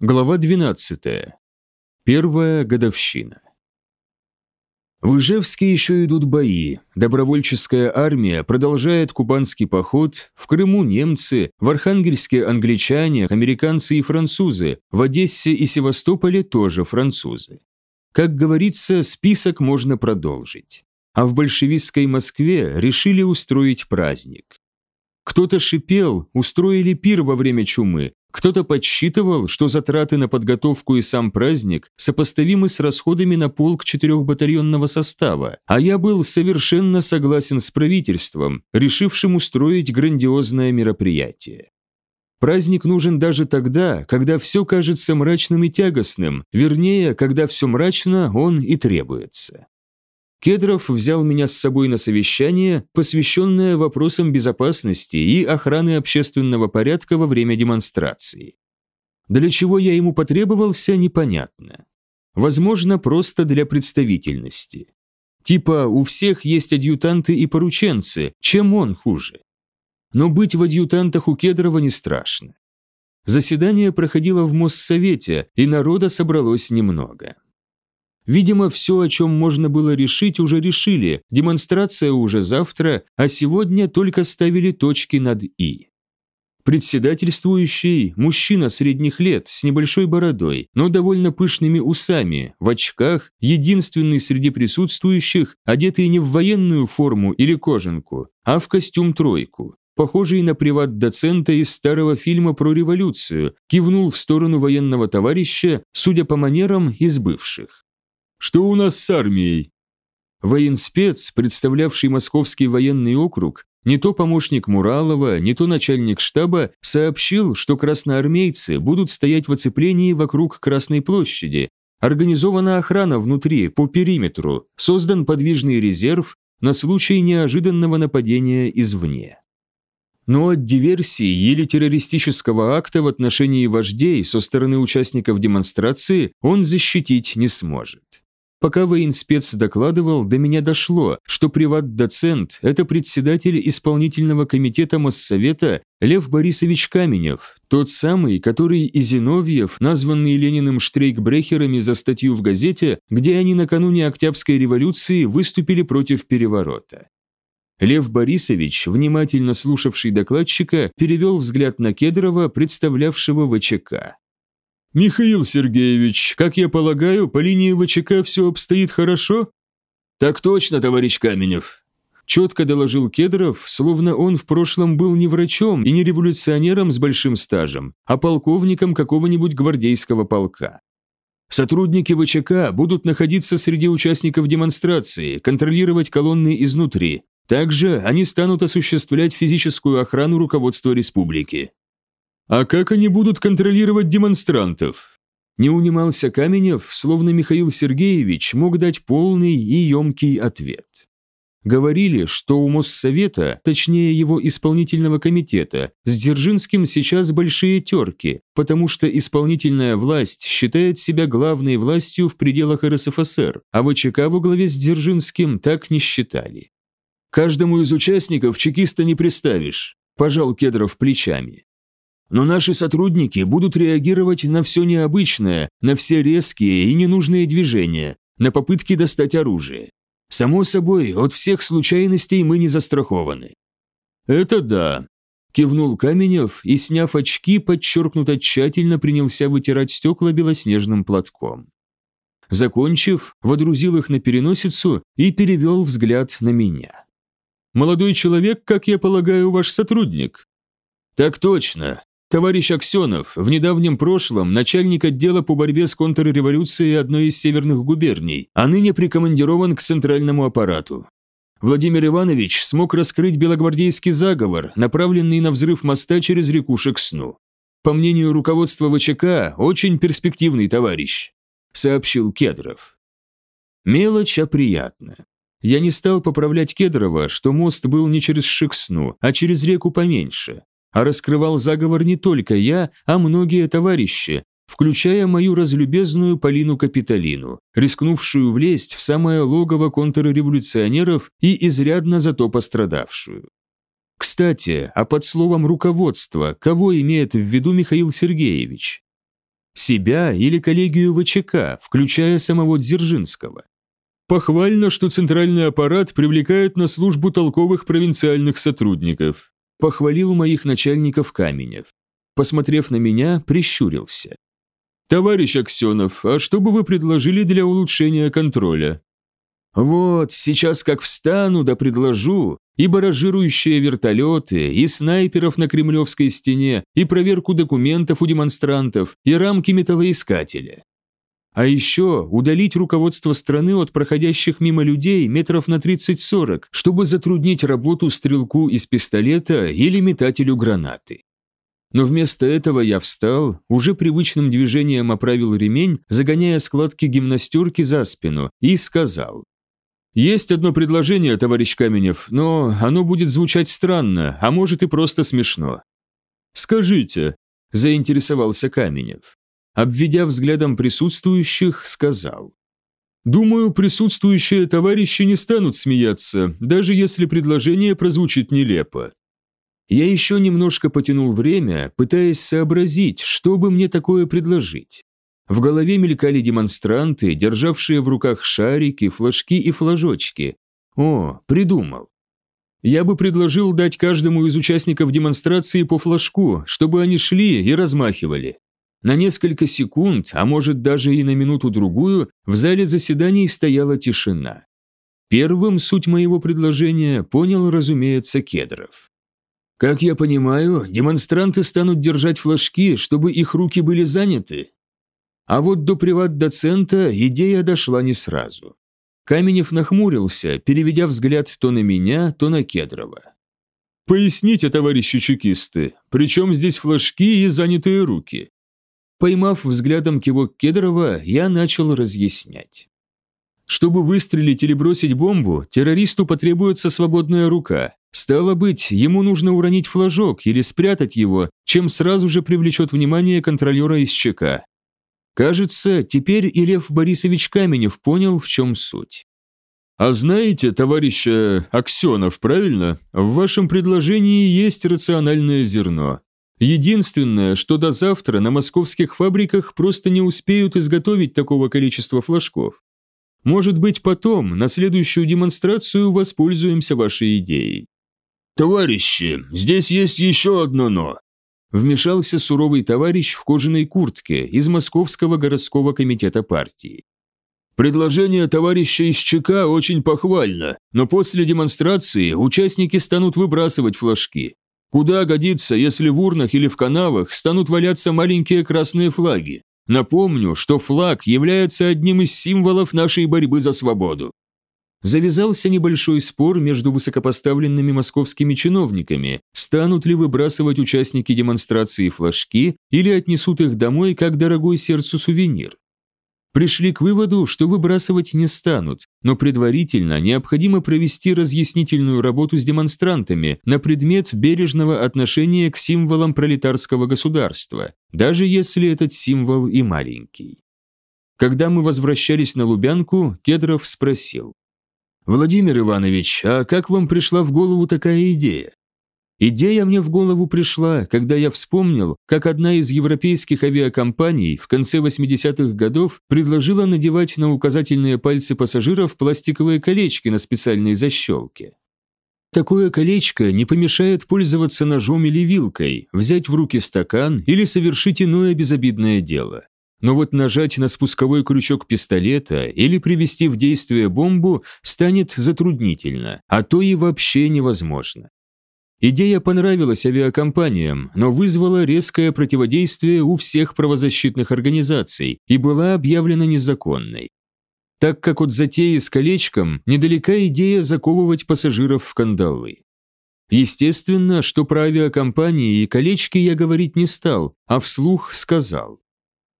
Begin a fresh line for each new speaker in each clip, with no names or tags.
Глава 12. Первая годовщина. В Ижевске еще идут бои. Добровольческая армия продолжает кубанский поход, в Крыму немцы, в Архангельске англичане, американцы и французы, в Одессе и Севастополе тоже французы. Как говорится, список можно продолжить. А в большевистской Москве решили устроить праздник. Кто-то шипел, устроили пир во время чумы, кто-то подсчитывал, что затраты на подготовку и сам праздник сопоставимы с расходами на полк четырехбатальонного состава, а я был совершенно согласен с правительством, решившим устроить грандиозное мероприятие. Праздник нужен даже тогда, когда все кажется мрачным и тягостным, вернее, когда все мрачно, он и требуется. Кедров взял меня с собой на совещание, посвященное вопросам безопасности и охраны общественного порядка во время демонстрации. Для чего я ему потребовался, непонятно. Возможно, просто для представительности. Типа, у всех есть адъютанты и порученцы, чем он хуже. Но быть в адъютантах у Кедрова не страшно. Заседание проходило в Моссовете, и народа собралось немного. Видимо, все, о чем можно было решить, уже решили, демонстрация уже завтра, а сегодня только ставили точки над «и». Председательствующий – мужчина средних лет, с небольшой бородой, но довольно пышными усами, в очках, единственный среди присутствующих, одетый не в военную форму или кожанку, а в костюм-тройку, похожий на приват-доцента из старого фильма про революцию, кивнул в сторону военного товарища, судя по манерам, из бывших. Что у нас с армией?» Военспец, представлявший Московский военный округ, не то помощник Муралова, не то начальник штаба, сообщил, что красноармейцы будут стоять в оцеплении вокруг Красной площади, организована охрана внутри, по периметру, создан подвижный резерв на случай неожиданного нападения извне. Но от диверсии или террористического акта в отношении вождей со стороны участников демонстрации он защитить не сможет. Пока военспец докладывал, до меня дошло, что приват-доцент – это председатель исполнительного комитета Моссовета Лев Борисович Каменев, тот самый, который и Зиновьев, названный Лениным штрейкбрехерами за статью в газете, где они накануне Октябрьской революции выступили против переворота. Лев Борисович, внимательно слушавший докладчика, перевел взгляд на Кедрова, представлявшего ВЧК. «Михаил Сергеевич, как я полагаю, по линии ВЧК все обстоит хорошо?» «Так точно, товарищ Каменев», четко доложил Кедров, словно он в прошлом был не врачом и не революционером с большим стажем, а полковником какого-нибудь гвардейского полка. Сотрудники ВЧК будут находиться среди участников демонстрации, контролировать колонны изнутри. Также они станут осуществлять физическую охрану руководства республики. «А как они будут контролировать демонстрантов?» Не унимался Каменев, словно Михаил Сергеевич мог дать полный и емкий ответ. Говорили, что у Моссовета, точнее его исполнительного комитета, с Дзержинским сейчас большие терки, потому что исполнительная власть считает себя главной властью в пределах РСФСР, а ВЧК во главе с Дзержинским так не считали. «Каждому из участников чекиста не представишь», – пожал Кедров плечами. Но наши сотрудники будут реагировать на все необычное, на все резкие и ненужные движения, на попытки достать оружие. Само собой, от всех случайностей мы не застрахованы. Это да, кивнул Каменев и, сняв очки, подчеркнуто тщательно принялся вытирать стекла белоснежным платком. Закончив, водрузил их на переносицу и перевел взгляд на меня. «Молодой человек, как я полагаю, ваш сотрудник?» «Так точно. Товарищ Аксенов, в недавнем прошлом начальник отдела по борьбе с контрреволюцией одной из северных губерний, а ныне прикомандирован к центральному аппарату. Владимир Иванович смог раскрыть белогвардейский заговор, направленный на взрыв моста через реку Шексну. По мнению руководства ВЧК, очень перспективный товарищ, сообщил Кедров. Мелочь, а приятно. Я не стал поправлять Кедрова, что мост был не через Шексну, а через реку поменьше, а раскрывал заговор не только я, а многие товарищи, включая мою разлюбезную Полину Капитолину, рискнувшую влезть в самое логово контрреволюционеров и изрядно зато пострадавшую. Кстати, а под словом «руководство» кого имеет в виду Михаил Сергеевич? Себя или коллегию ВЧК, включая самого Дзержинского. Похвально, что центральный аппарат привлекает на службу толковых провинциальных сотрудников. Похвалил моих начальников Каменев. Посмотрев на меня, прищурился. «Товарищ Аксенов, а что бы вы предложили для улучшения контроля?» «Вот, сейчас как встану да предложу, и баражирующие вертолеты, и снайперов на Кремлевской стене, и проверку документов у демонстрантов, и рамки металлоискателя. А еще удалить руководство страны от проходящих мимо людей метров на 30-40, чтобы затруднить работу стрелку из пистолета или метателю гранаты. Но вместо этого я встал, уже привычным движением оправил ремень, загоняя складки гимнастерки за спину, и сказал. «Есть одно предложение, товарищ Каменев, но оно будет звучать странно, а может и просто смешно». «Скажите», – заинтересовался Каменев обведя взглядом присутствующих, сказал. «Думаю, присутствующие товарищи не станут смеяться, даже если предложение прозвучит нелепо». Я еще немножко потянул время, пытаясь сообразить, что бы мне такое предложить. В голове мелькали демонстранты, державшие в руках шарики, флажки и флажочки. О, придумал. Я бы предложил дать каждому из участников демонстрации по флажку, чтобы они шли и размахивали. На несколько секунд, а может даже и на минуту-другую, в зале заседаний стояла тишина. Первым суть моего предложения понял, разумеется, Кедров. «Как я понимаю, демонстранты станут держать флажки, чтобы их руки были заняты?» А вот до приват-доцента идея дошла не сразу. Каменев нахмурился, переведя взгляд то на меня, то на Кедрова. «Поясните, товарищи чекисты, при чем здесь флажки и занятые руки? Поймав взглядом кивок Кедрова, я начал разъяснять. Чтобы выстрелить или бросить бомбу, террористу потребуется свободная рука. Стало быть, ему нужно уронить флажок или спрятать его, чем сразу же привлечет внимание контролера из ЧК. Кажется, теперь и Лев Борисович Каменев понял, в чем суть. «А знаете, товарищ э, Аксенов, правильно? В вашем предложении есть рациональное зерно. Единственное, что до завтра на московских фабриках просто не успеют изготовить такого количества флажков. Может быть, потом, на следующую демонстрацию, воспользуемся вашей идеей. «Товарищи, здесь есть еще одно «но». Вмешался суровый товарищ в кожаной куртке из Московского городского комитета партии. Предложение товарища из ЧК очень похвально, но после демонстрации участники станут выбрасывать флажки. Куда годится, если в урнах или в канавах станут валяться маленькие красные флаги? Напомню, что флаг является одним из символов нашей борьбы за свободу. Завязался небольшой спор между высокопоставленными московскими чиновниками, станут ли выбрасывать участники демонстрации флажки или отнесут их домой как дорогой сердцу сувенир пришли к выводу, что выбрасывать не станут, но предварительно необходимо провести разъяснительную работу с демонстрантами на предмет бережного отношения к символам пролетарского государства, даже если этот символ и маленький. Когда мы возвращались на Лубянку, Кедров спросил. «Владимир Иванович, а как вам пришла в голову такая идея?» Идея мне в голову пришла, когда я вспомнил, как одна из европейских авиакомпаний в конце 80-х годов предложила надевать на указательные пальцы пассажиров пластиковые колечки на специальной защелке. Такое колечко не помешает пользоваться ножом или вилкой, взять в руки стакан или совершить иное безобидное дело. Но вот нажать на спусковой крючок пистолета или привести в действие бомбу станет затруднительно, а то и вообще невозможно. Идея понравилась авиакомпаниям, но вызвала резкое противодействие у всех правозащитных организаций и была объявлена незаконной. Так как от затеи с колечком недалека идея заковывать пассажиров в кандалы. Естественно, что про авиакомпании и колечки я говорить не стал, а вслух сказал.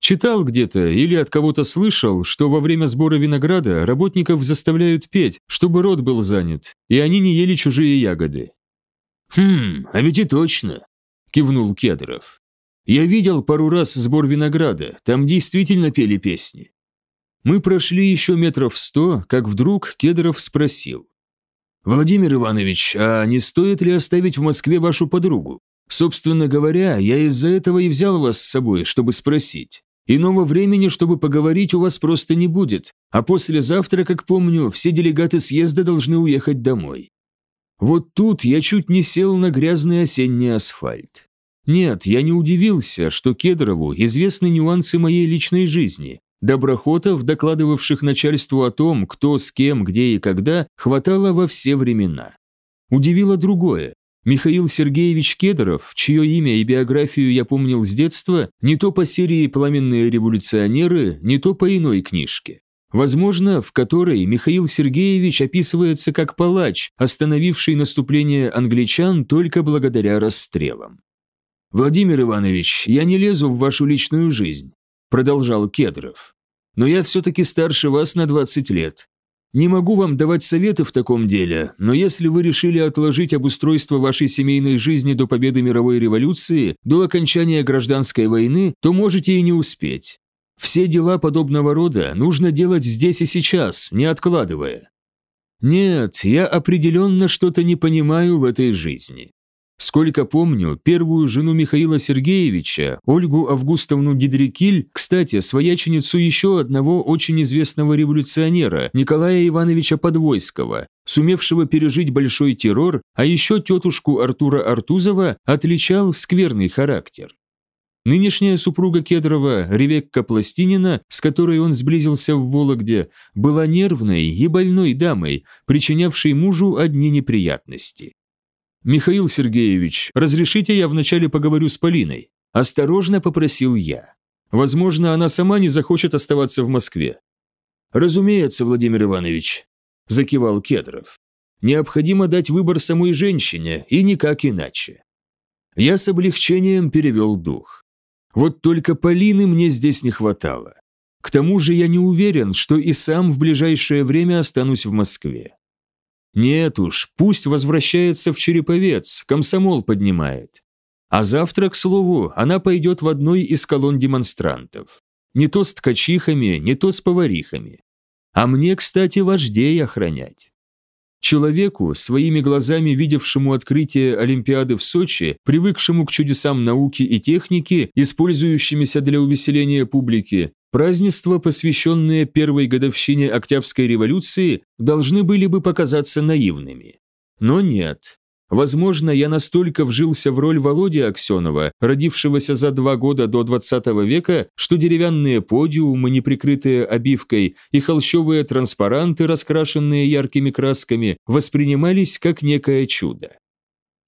Читал где-то или от кого-то слышал, что во время сбора винограда работников заставляют петь, чтобы рот был занят, и они не ели чужие ягоды. «Хм, а ведь и точно», – кивнул Кедров. «Я видел пару раз сбор винограда, там действительно пели песни». Мы прошли еще метров сто, как вдруг Кедров спросил. «Владимир Иванович, а не стоит ли оставить в Москве вашу подругу? Собственно говоря, я из-за этого и взял вас с собой, чтобы спросить. Иного времени, чтобы поговорить, у вас просто не будет, а послезавтра, как помню, все делегаты съезда должны уехать домой. Вот тут я чуть не сел на грязный осенний асфальт. Нет, я не удивился, что Кедрову известны нюансы моей личной жизни. Доброхотов, докладывавших начальству о том, кто с кем, где и когда, хватало во все времена. Удивило другое. Михаил Сергеевич Кедров, чье имя и биографию я помнил с детства, не то по серии «Пламенные революционеры», не то по иной книжке. Возможно, в которой Михаил Сергеевич описывается как палач, остановивший наступление англичан только благодаря расстрелам. «Владимир Иванович, я не лезу в вашу личную жизнь», продолжал Кедров. «Но я все-таки старше вас на 20 лет. Не могу вам давать советы в таком деле, но если вы решили отложить обустройство вашей семейной жизни до победы мировой революции, до окончания гражданской войны, то можете и не успеть. Все дела подобного рода нужно делать здесь и сейчас, не откладывая. Нет, я определенно что-то не понимаю в этой жизни. Сколько помню, первую жену Михаила Сергеевича, Ольгу Августовну Дидрикиль, кстати, свояченицу еще одного очень известного революционера, Николая Ивановича Подвойского, сумевшего пережить большой террор, а еще тетушку Артура Артузова отличал скверный характер. Нынешняя супруга Кедрова, Ревекка Пластинина, с которой он сблизился в Вологде, была нервной и больной дамой, причинявшей мужу одни неприятности. «Михаил Сергеевич, разрешите я вначале поговорю с Полиной?» Осторожно попросил я. Возможно, она сама не захочет оставаться в Москве. «Разумеется, Владимир Иванович», – закивал Кедров. «Необходимо дать выбор самой женщине, и никак иначе». Я с облегчением перевел дух. Вот только Полины мне здесь не хватало. К тому же я не уверен, что и сам в ближайшее время останусь в Москве. Нет уж, пусть возвращается в Череповец, комсомол поднимает. А завтра, к слову, она пойдет в одной из колонн демонстрантов. Не то с ткачихами, не то с поварихами. А мне, кстати, вождей охранять. Человеку, своими глазами видевшему открытие Олимпиады в Сочи, привыкшему к чудесам науки и техники, использующимися для увеселения публики, Празднества, посвященные первой годовщине Октябрьской революции, должны были бы показаться наивными. Но нет. Возможно, я настолько вжился в роль Володи Аксенова, родившегося за два года до 20 века, что деревянные подиумы, неприкрытые обивкой, и холщовые транспаранты, раскрашенные яркими красками, воспринимались как некое чудо.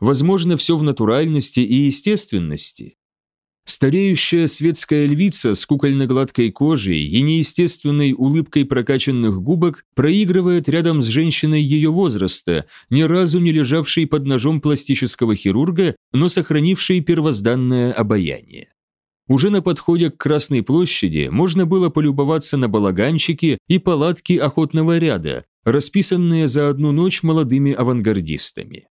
Возможно, все в натуральности и естественности. Стареющая светская львица с кукольно-гладкой кожей и неестественной улыбкой прокачанных губок проигрывает рядом с женщиной ее возраста, ни разу не лежавшей под ножом пластического хирурга, но сохранившей первозданное обаяние. Уже на подходе к Красной площади можно было полюбоваться на балаганчики и палатки охотного ряда, расписанные за одну ночь молодыми авангардистами.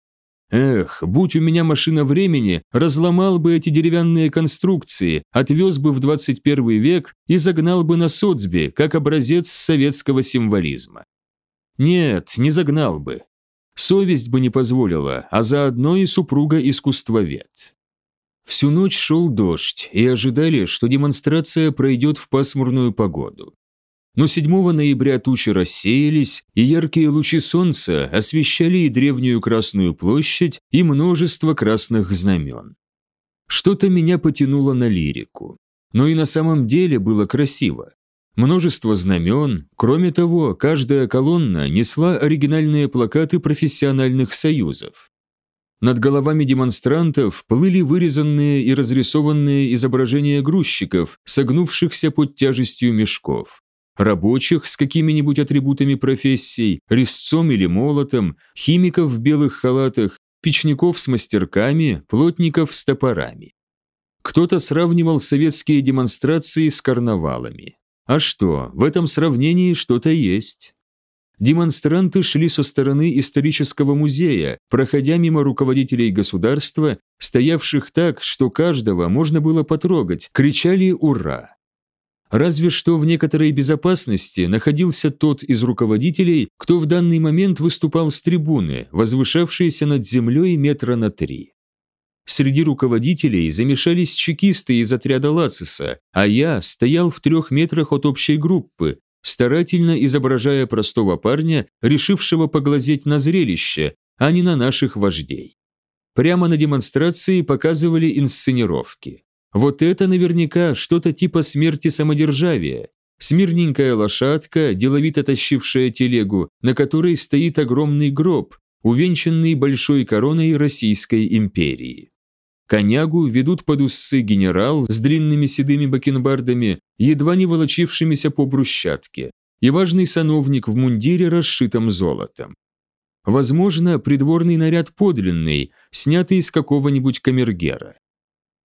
Эх, будь у меня машина времени, разломал бы эти деревянные конструкции, отвез бы в 21 век и загнал бы на соцбе, как образец советского символизма. Нет, не загнал бы. Совесть бы не позволила, а заодно и супруга-искусствовед. Всю ночь шел дождь, и ожидали, что демонстрация пройдет в пасмурную погоду. Но 7 ноября тучи рассеялись, и яркие лучи солнца освещали и древнюю Красную площадь, и множество красных знамен. Что-то меня потянуло на лирику. Но и на самом деле было красиво. Множество знамен, кроме того, каждая колонна несла оригинальные плакаты профессиональных союзов. Над головами демонстрантов плыли вырезанные и разрисованные изображения грузчиков, согнувшихся под тяжестью мешков рабочих с какими-нибудь атрибутами профессий, резцом или молотом, химиков в белых халатах, печников с мастерками, плотников с топорами. Кто-то сравнивал советские демонстрации с карнавалами. А что, в этом сравнении что-то есть. Демонстранты шли со стороны исторического музея, проходя мимо руководителей государства, стоявших так, что каждого можно было потрогать, кричали «Ура!». Разве что в некоторой безопасности находился тот из руководителей, кто в данный момент выступал с трибуны, возвышавшейся над землей метра на три. Среди руководителей замешались чекисты из отряда Лациса, а я стоял в трех метрах от общей группы, старательно изображая простого парня, решившего поглазеть на зрелище, а не на наших вождей. Прямо на демонстрации показывали инсценировки. Вот это наверняка что-то типа смерти самодержавия. Смирненькая лошадка, деловито тащившая телегу, на которой стоит огромный гроб, увенчанный большой короной Российской империи. Конягу ведут под усы генерал с длинными седыми бакенбардами, едва не волочившимися по брусчатке, и важный сановник в мундире, расшитом золотом. Возможно, придворный наряд подлинный, снятый из какого-нибудь камергера.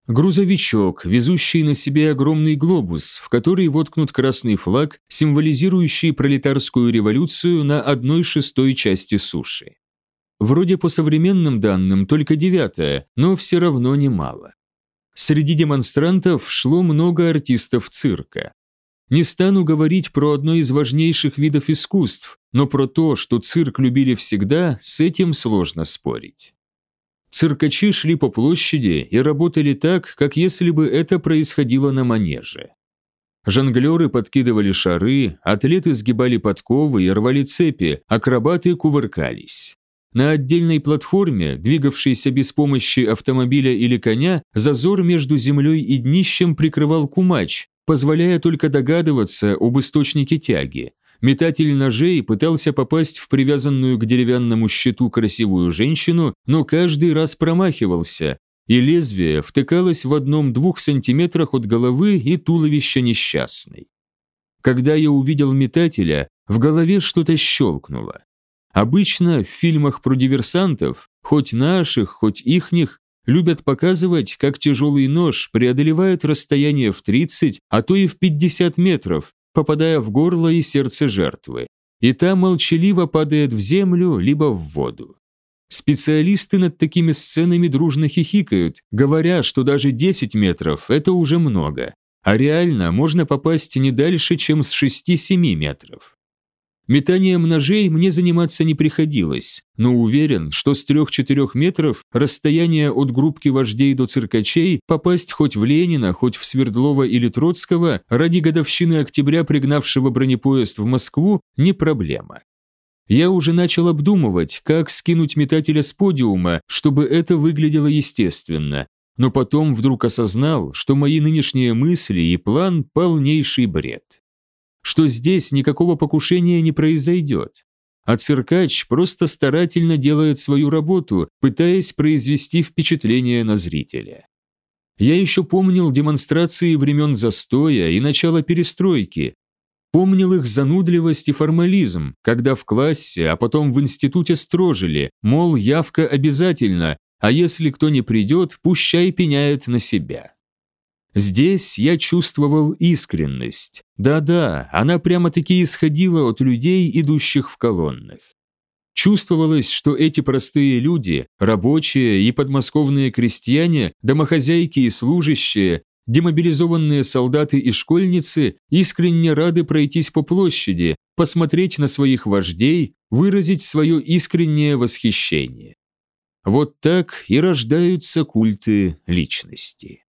Грузовичок, везущий на себе огромный глобус, в который воткнут красный флаг, символизирующий пролетарскую революцию на одной шестой части суши. Вроде по современным данным только девятая, но все равно немало. Среди демонстрантов шло много артистов цирка. Не стану говорить про одно из важнейших видов искусств, но про то, что цирк любили всегда, с этим сложно спорить. Циркачи шли по площади и работали так, как если бы это происходило на манеже. Жонглеры подкидывали шары, атлеты сгибали подковы и рвали цепи, акробаты кувыркались. На отдельной платформе, двигавшейся без помощи автомобиля или коня, зазор между землей и днищем прикрывал кумач, позволяя только догадываться об источнике тяги. Метатель ножей пытался попасть в привязанную к деревянному щиту красивую женщину, но каждый раз промахивался, и лезвие втыкалось в одном-двух сантиметрах от головы и туловища несчастной. Когда я увидел метателя, в голове что-то щелкнуло. Обычно в фильмах про диверсантов, хоть наших, хоть ихних, любят показывать, как тяжелый нож преодолевает расстояние в 30, а то и в 50 метров, попадая в горло и сердце жертвы, и та молчаливо падает в землю либо в воду. Специалисты над такими сценами дружно хихикают, говоря, что даже 10 метров – это уже много, а реально можно попасть не дальше, чем с 6-7 метров. Метанием ножей мне заниматься не приходилось, но уверен, что с 3-4 метров расстояние от группки вождей до циркачей попасть хоть в Ленина, хоть в Свердлова или Троцкого ради годовщины октября пригнавшего бронепоезд в Москву не проблема. Я уже начал обдумывать, как скинуть метателя с подиума, чтобы это выглядело естественно, но потом вдруг осознал, что мои нынешние мысли и план – полнейший бред что здесь никакого покушения не произойдет. А циркач просто старательно делает свою работу, пытаясь произвести впечатление на зрителя. Я еще помнил демонстрации времен застоя и начала перестройки, Помнил их занудливость и формализм, когда в классе, а потом в институте строжили, мол, явка обязательно, а если кто не придет, пущай пеняет на себя. Здесь я чувствовал искренность. Да-да, она прямо-таки исходила от людей, идущих в колоннах. Чувствовалось, что эти простые люди, рабочие и подмосковные крестьяне, домохозяйки и служащие, демобилизованные солдаты и школьницы искренне рады пройтись по площади, посмотреть на своих вождей, выразить свое искреннее восхищение. Вот так и рождаются культы личности.